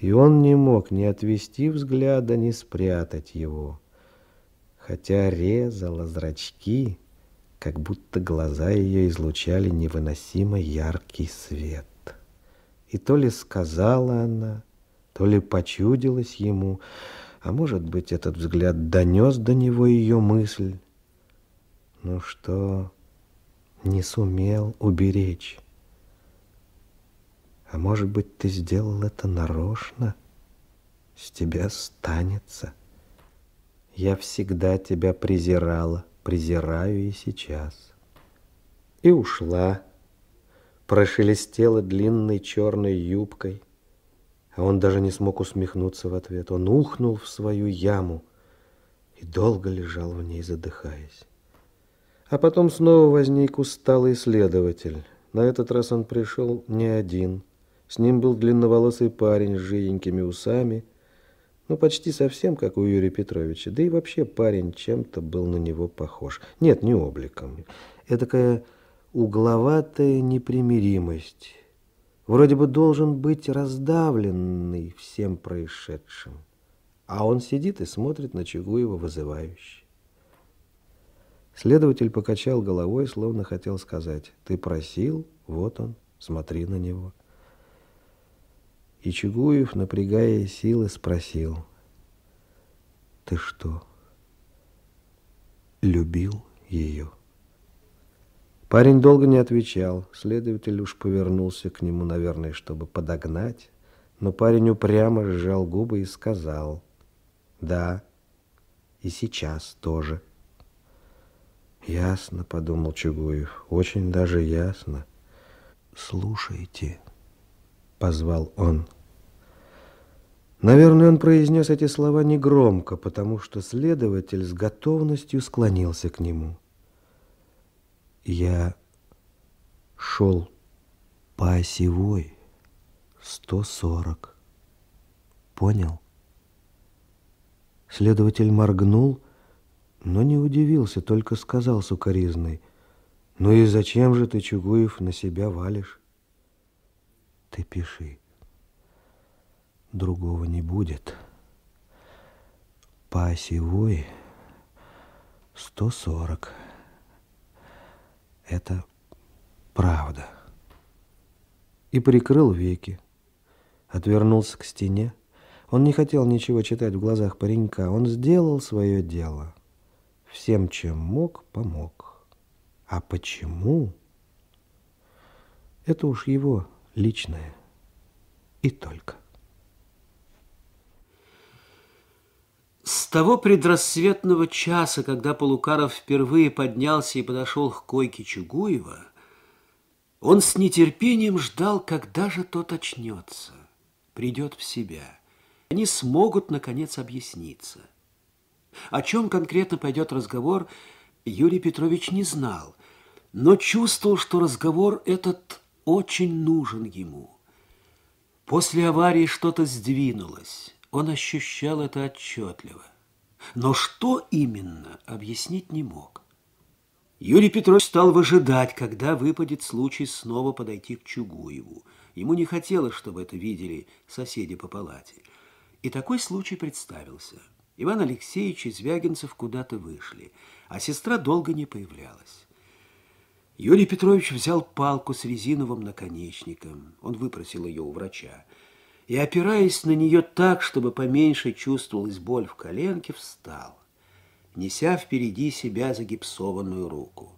И он не мог ни отвести взгляда, ни спрятать его, хотя резала зрачки, как будто глаза ее излучали невыносимо яркий свет. И то ли сказала она, то ли почудилась ему, а может быть, этот взгляд донес до него ее мысль, ну что не сумел уберечь. А может быть, ты сделал это нарочно? С тебя станется. Я всегда тебя презирала, презираю и сейчас. И ушла, прошелестела длинной черной юбкой, а он даже не смог усмехнуться в ответ. Он ухнул в свою яму и долго лежал в ней, задыхаясь. А потом снова возник усталый следователь. На этот раз он пришел не один – с ним был длинноволосый парень с жиденькими усами, ну, почти совсем, как у Юрия Петровича. Да и вообще парень чем-то был на него похож. Нет, не обликом. Эдакая угловатая непримиримость. Вроде бы должен быть раздавленный всем происшедшим. А он сидит и смотрит на Чугуева вызывающе. Следователь покачал головой, словно хотел сказать, «Ты просил, вот он, смотри на него». И Чугуев, напрягая силы, спросил, «Ты что, любил ее?» Парень долго не отвечал. Следователь уж повернулся к нему, наверное, чтобы подогнать. Но парень упрямо сжал губы и сказал, «Да, и сейчас тоже». «Ясно», — подумал Чугуев, — «очень даже ясно». «Слушайте» позвал он. Наверное, он произнес эти слова негромко, потому что следователь с готовностью склонился к нему. Я шел по осевой 140. Понял? Следователь моргнул, но не удивился, только сказал сукоризной. «Ну и зачем же ты, Чугуев, на себя валишь?» Ты пиши. Другого не будет. По осевой 140. Это правда. И прикрыл веки. Отвернулся к стене. Он не хотел ничего читать в глазах паренька. Он сделал свое дело. Всем, чем мог, помог. А почему? Это уж его личное и только. С того предрассветного часа, когда Полукаров впервые поднялся и подошел к койке Чугуева, он с нетерпением ждал, когда же тот очнется, придет в себя. Они смогут, наконец, объясниться. О чем конкретно пойдет разговор, Юрий Петрович не знал, но чувствовал, что разговор этот очень нужен ему. После аварии что-то сдвинулось. Он ощущал это отчетливо. Но что именно, объяснить не мог. Юрий Петрович стал выжидать, когда выпадет случай снова подойти к Чугуеву. Ему не хотелось, чтобы это видели соседи по палате. И такой случай представился. Иван Алексеевич и Звягинцев куда-то вышли, а сестра долго не появлялась. Юрий Петрович взял палку с резиновым наконечником. Он выпросил ее у врача. И, опираясь на нее так, чтобы поменьше чувствовалась боль в коленке, встал, неся впереди себя загипсованную руку.